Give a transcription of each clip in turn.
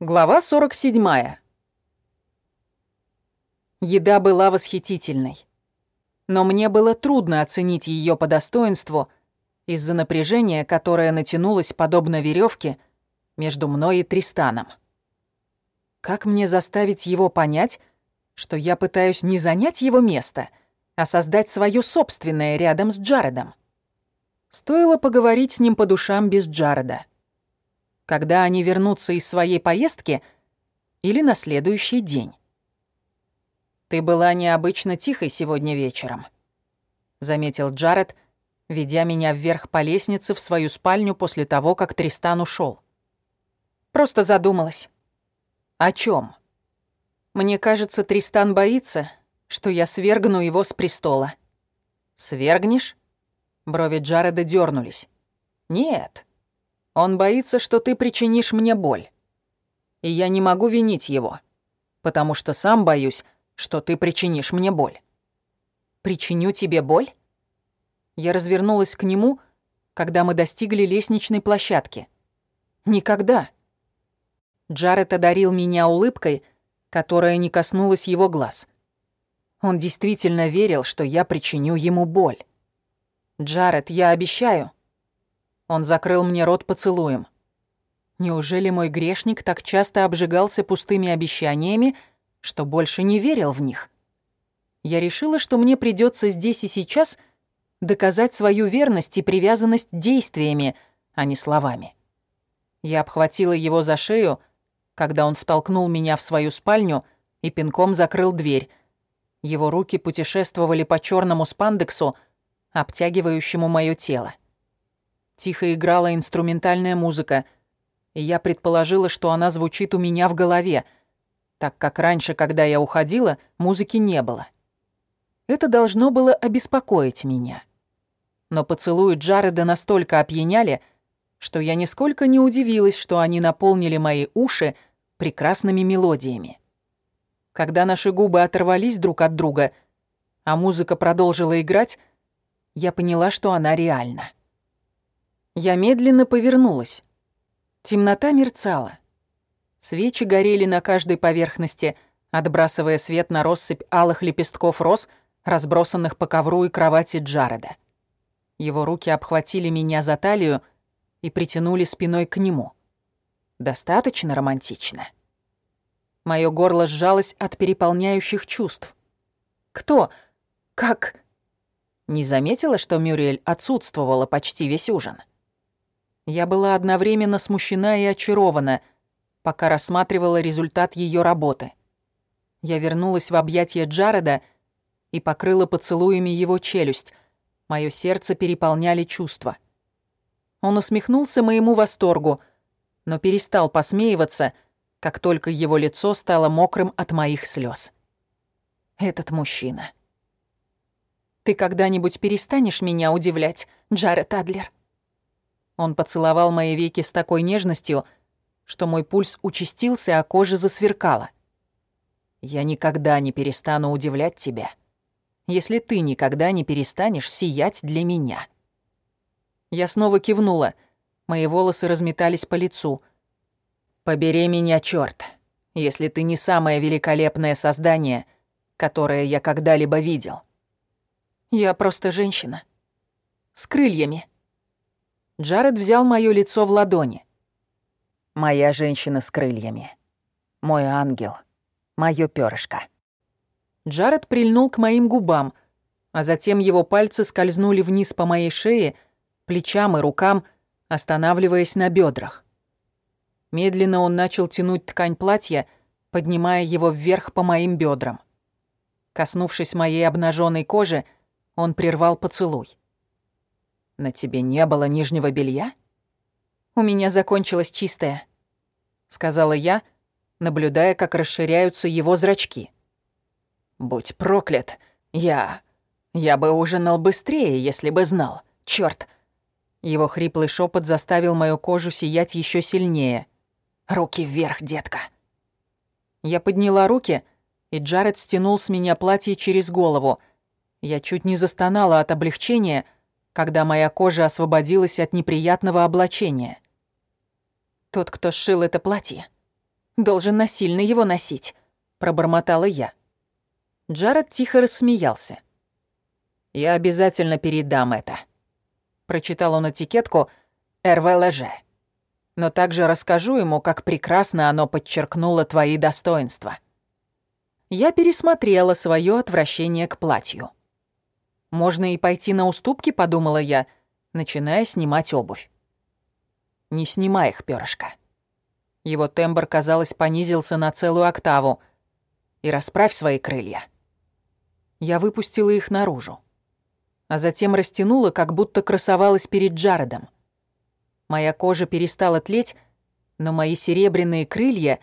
Глава 47. Еда была восхитительной. Но мне было трудно оценить ее по достоинству из-за напряжения, которое натянулось подобно веревке между мной и Тристаном. Как мне заставить его понять, что я пытаюсь не занять его место, а создать свое собственное рядом с Джаредом? Стоило поговорить с ним по душам без Джареда когда они вернутся из своей поездки или на следующий день. «Ты была необычно тихой сегодня вечером», — заметил Джаред, ведя меня вверх по лестнице в свою спальню после того, как Тристан ушел. «Просто задумалась». «О чем? «Мне кажется, Тристан боится, что я свергну его с престола». «Свергнешь?» Брови Джареда дернулись. «Нет, он боится, что ты причинишь мне боль. И я не могу винить его, потому что сам боюсь, что ты причинишь мне боль. Причиню тебе боль? Я развернулась к нему, когда мы достигли лестничной площадки. Никогда. Джаред одарил меня улыбкой, которая не коснулась его глаз. Он действительно верил, что я причиню ему боль. «Джаред, я обещаю», он закрыл мне рот поцелуем. Неужели мой грешник так часто обжигался пустыми обещаниями, что больше не верил в них? Я решила, что мне придется здесь и сейчас доказать свою верность и привязанность действиями, а не словами. Я обхватила его за шею, когда он втолкнул меня в свою спальню и пинком закрыл дверь. Его руки путешествовали по черному спандексу, обтягивающему мое тело. Тихо играла инструментальная музыка, и я предположила, что она звучит у меня в голове, так как раньше, когда я уходила, музыки не было. Это должно было обеспокоить меня. Но поцелуи Джареда настолько опьяняли, что я нисколько не удивилась, что они наполнили мои уши прекрасными мелодиями. Когда наши губы оторвались друг от друга, а музыка продолжила играть, я поняла, что она реальна. Я медленно повернулась. Темнота мерцала. Свечи горели на каждой поверхности, отбрасывая свет на россыпь алых лепестков роз, разбросанных по ковру и кровати Джареда. Его руки обхватили меня за талию и притянули спиной к нему. Достаточно романтично. Моё горло сжалось от переполняющих чувств. Кто? Как? Не заметила, что Мюрриэль отсутствовала почти весь ужин. Я была одновременно смущена и очарована, пока рассматривала результат ее работы. Я вернулась в объятия Джареда и покрыла поцелуями его челюсть. Моё сердце переполняли чувства. Он усмехнулся моему восторгу, но перестал посмеиваться, как только его лицо стало мокрым от моих слез. Этот мужчина. «Ты когда-нибудь перестанешь меня удивлять, Джаред Адлер?» Он поцеловал мои веки с такой нежностью, что мой пульс участился, а кожа засверкала. «Я никогда не перестану удивлять тебя, если ты никогда не перестанешь сиять для меня». Я снова кивнула. Мои волосы разметались по лицу. «Побери меня, чёрт, если ты не самое великолепное создание, которое я когда-либо видел». «Я просто женщина. С крыльями». Джаред взял моё лицо в ладони. «Моя женщина с крыльями. Мой ангел. Моё пёрышко». Джаред прильнул к моим губам, а затем его пальцы скользнули вниз по моей шее, плечам и рукам, останавливаясь на бёдрах. Медленно он начал тянуть ткань платья, поднимая его вверх по моим бёдрам. Коснувшись моей обнаженной кожи, он прервал поцелуй. На тебе не было нижнего белья? У меня закончилось чистое, сказала я, наблюдая, как расширяются его зрачки. Будь проклят, я... Я бы ужинал быстрее, если бы знал. Чёрт. Его хриплый шепот заставил мою кожу сиять еще сильнее. Руки вверх, детка. Я подняла руки, и Джаред стянул с меня платье через голову. Я чуть не застонала от облегчения, когда моя кожа освободилась от неприятного облачения. Тот, кто сшил это платье, должен насильно его носить», — пробормотала я. Джаред тихо рассмеялся. «Я обязательно передам это», — прочитал он этикетку «РВЛЖ». «Но также расскажу ему, как прекрасно оно подчеркнуло твои достоинства». Я пересмотрела свое отвращение к платью. «Можно и пойти на уступки», — подумала я, начиная снимать обувь. «Не снимай их, перышко». Его тембр, казалось, понизился на целую октаву. «И расправь свои крылья». Я выпустила их наружу. А затем растянула, как будто красовалась перед Джаредом. Моя кожа перестала тлеть, но мои серебряные крылья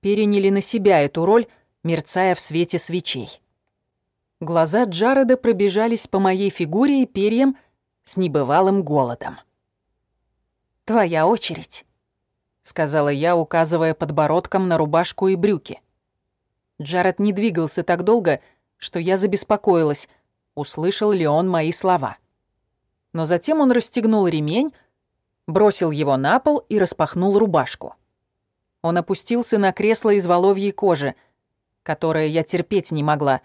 переняли на себя эту роль, мерцая в свете свечей. Глаза Джареда пробежались по моей фигуре и перьям с небывалым голодом. «Твоя очередь», — сказала я, указывая подбородком на рубашку и брюки. Джаред не двигался так долго, что я забеспокоилась, услышал ли он мои слова. Но затем он расстегнул ремень, бросил его на пол и распахнул рубашку. Он опустился на кресло из воловьей кожи, которое я терпеть не могла,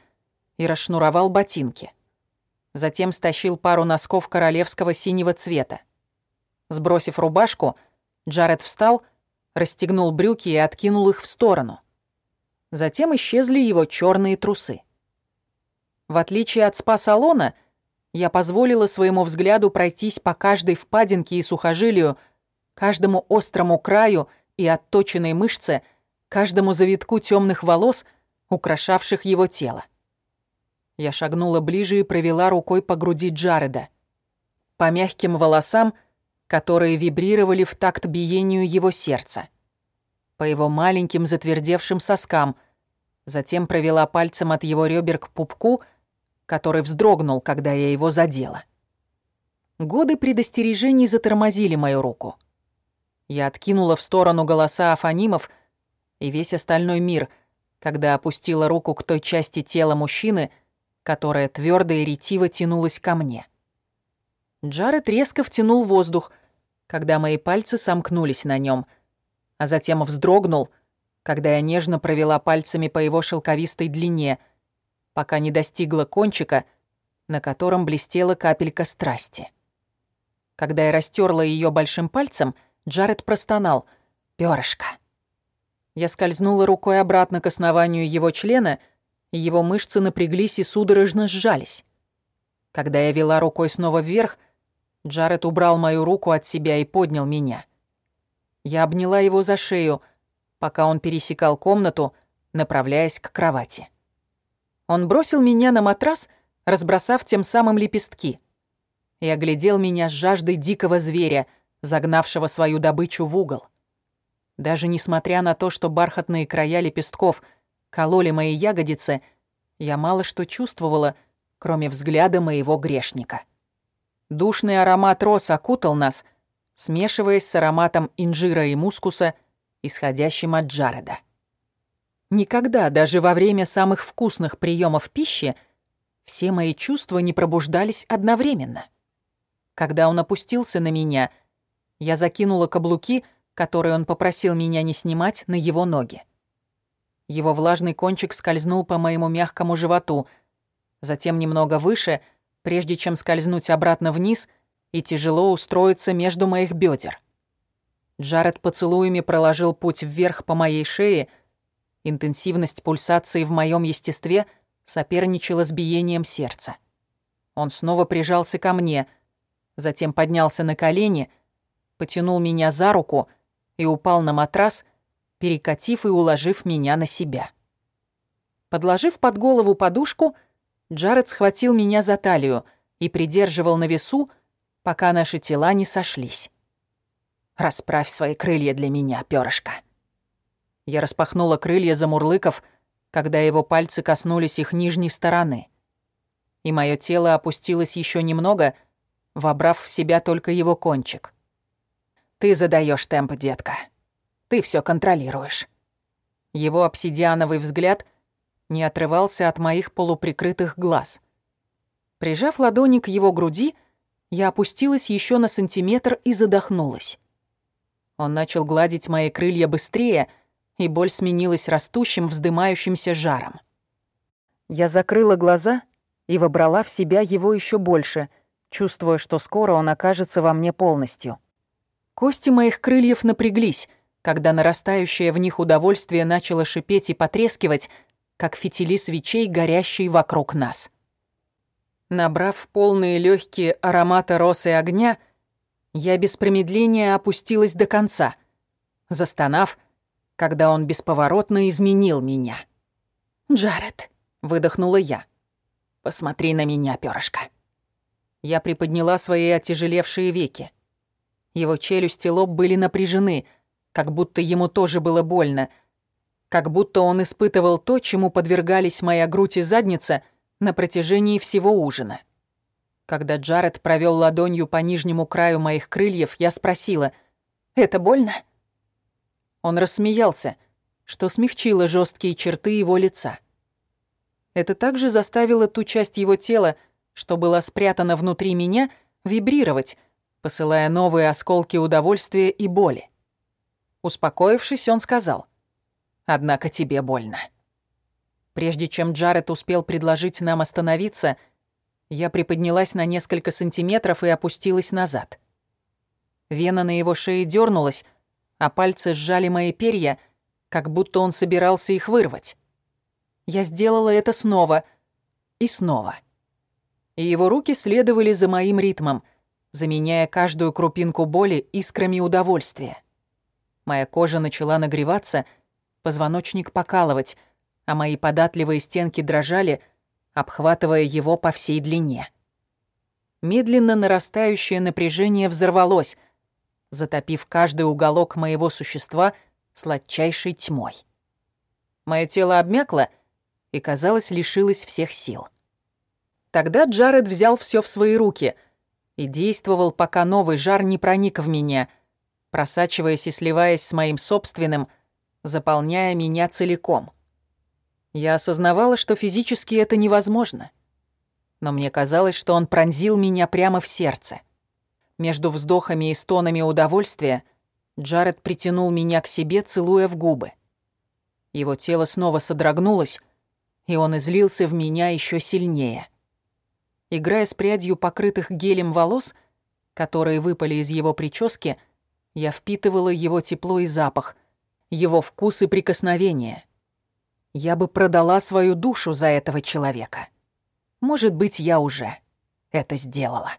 и расшнуровал ботинки. Затем стащил пару носков королевского синего цвета. Сбросив рубашку, Джаред встал, расстегнул брюки и откинул их в сторону. Затем исчезли его черные трусы. В отличие от спа-салона, я позволила своему взгляду пройтись по каждой впадинке и сухожилию, каждому острому краю и отточенной мышце, каждому завитку темных волос, украшавших его тело. Я шагнула ближе и провела рукой по груди Джареда. По мягким волосам, которые вибрировали в такт биению его сердца. По его маленьким затвердевшим соскам. Затем провела пальцем от его ребер к пупку, который вздрогнул, когда я его задела. Годы предостережений затормозили мою руку. Я откинула в сторону голоса афанимов и весь остальной мир, когда опустила руку к той части тела мужчины, которая твердо и ретиво тянулась ко мне. Джаред резко втянул воздух, когда мои пальцы сомкнулись на нем, а затем вздрогнул, когда я нежно провела пальцами по его шелковистой длине, пока не достигла кончика, на котором блестела капелька страсти. Когда я растерла ее большим пальцем, Джаред простонал «Пёрышко». Я скользнула рукой обратно к основанию его члена — его мышцы напряглись и судорожно сжались. Когда я вела рукой снова вверх, Джаред убрал мою руку от себя и поднял меня. Я обняла его за шею, пока он пересекал комнату, направляясь к кровати. Он бросил меня на матрас, разбросав тем самым лепестки, и оглядел меня с жаждой дикого зверя, загнавшего свою добычу в угол. Даже несмотря на то, что бархатные края лепестков — кололи мои ягодицы, я мало что чувствовала, кроме взгляда моего грешника. Душный аромат роз окутал нас, смешиваясь с ароматом инжира и мускуса, исходящим от Джареда. Никогда, даже во время самых вкусных приемов пищи, все мои чувства не пробуждались одновременно. Когда он опустился на меня, я закинула каблуки, которые он попросил меня не снимать, на его ноги. Его влажный кончик скользнул по моему мягкому животу, затем немного выше, прежде чем скользнуть обратно вниз и тяжело устроиться между моих бедер. Джаред поцелуями проложил путь вверх по моей шее, интенсивность пульсации в моем естестве соперничала с биением сердца. Он снова прижался ко мне, затем поднялся на колени, потянул меня за руку и упал на матрас, перекатив и уложив меня на себя. Подложив под голову подушку, Джаред схватил меня за талию и придерживал на весу, пока наши тела не сошлись. «Расправь свои крылья для меня, пёрышко». Я распахнула крылья замурлыков, когда его пальцы коснулись их нижней стороны. И мое тело опустилось еще немного, вобрав в себя только его кончик. «Ты задаешь темп, детка», ты все контролируешь». Его обсидиановый взгляд не отрывался от моих полуприкрытых глаз. Прижав ладони к его груди, я опустилась еще на сантиметр и задохнулась. Он начал гладить мои крылья быстрее, и боль сменилась растущим, вздымающимся жаром. Я закрыла глаза и вобрала в себя его еще больше, чувствуя, что скоро он окажется во мне полностью. Кости моих крыльев напряглись, когда нарастающее в них удовольствие начало шипеть и потрескивать, как фитили свечей, горящие вокруг нас. Набрав полные легкие аромата росы огня, я без промедления опустилась до конца, застонав, когда он бесповоротно изменил меня. «Джаред», — выдохнула я, — «посмотри на меня, перышко». Я приподняла свои отяжелевшие веки. Его челюсть и лоб были напряжены, как будто ему тоже было больно, как будто он испытывал то, чему подвергались моя грудь и задница на протяжении всего ужина. Когда Джаред провел ладонью по нижнему краю моих крыльев, я спросила, «Это больно?» Он рассмеялся, что смягчило жесткие черты его лица. Это также заставило ту часть его тела, что была спрятана внутри меня, вибрировать, посылая новые осколки удовольствия и боли. Успокоившись, он сказал, «Однако тебе больно». Прежде чем Джаред успел предложить нам остановиться, я приподнялась на несколько сантиметров и опустилась назад. Вена на его шее дернулась, а пальцы сжали мои перья, как будто он собирался их вырвать. Я сделала это снова и снова. И его руки следовали за моим ритмом, заменяя каждую крупинку боли искрами удовольствия. Моя кожа начала нагреваться, позвоночник покалывать, а мои податливые стенки дрожали — обхватывая его по всей длине. Медленно нарастающее напряжение взорвалось, затопив каждый уголок моего существа сладчайшей тьмой. Мое тело обмякло и, казалось, лишилось всех сил. Тогда Джаред взял все в свои руки и действовал, пока новый жар не проник в меня, просачиваясь и сливаясь с моим собственным, заполняя меня целиком. Я осознавала, что физически это невозможно. Но мне казалось, что он пронзил меня прямо в сердце. Между вздохами и стонами удовольствия Джаред притянул меня к себе, целуя в губы. Его тело снова содрогнулось, и он излился в меня еще сильнее. Играя с прядью покрытых гелем волос, которые выпали из его прически, я впитывала его тепло и запах, его вкус и прикосновение. Я бы продала свою душу за этого человека. Может быть, я уже это сделала.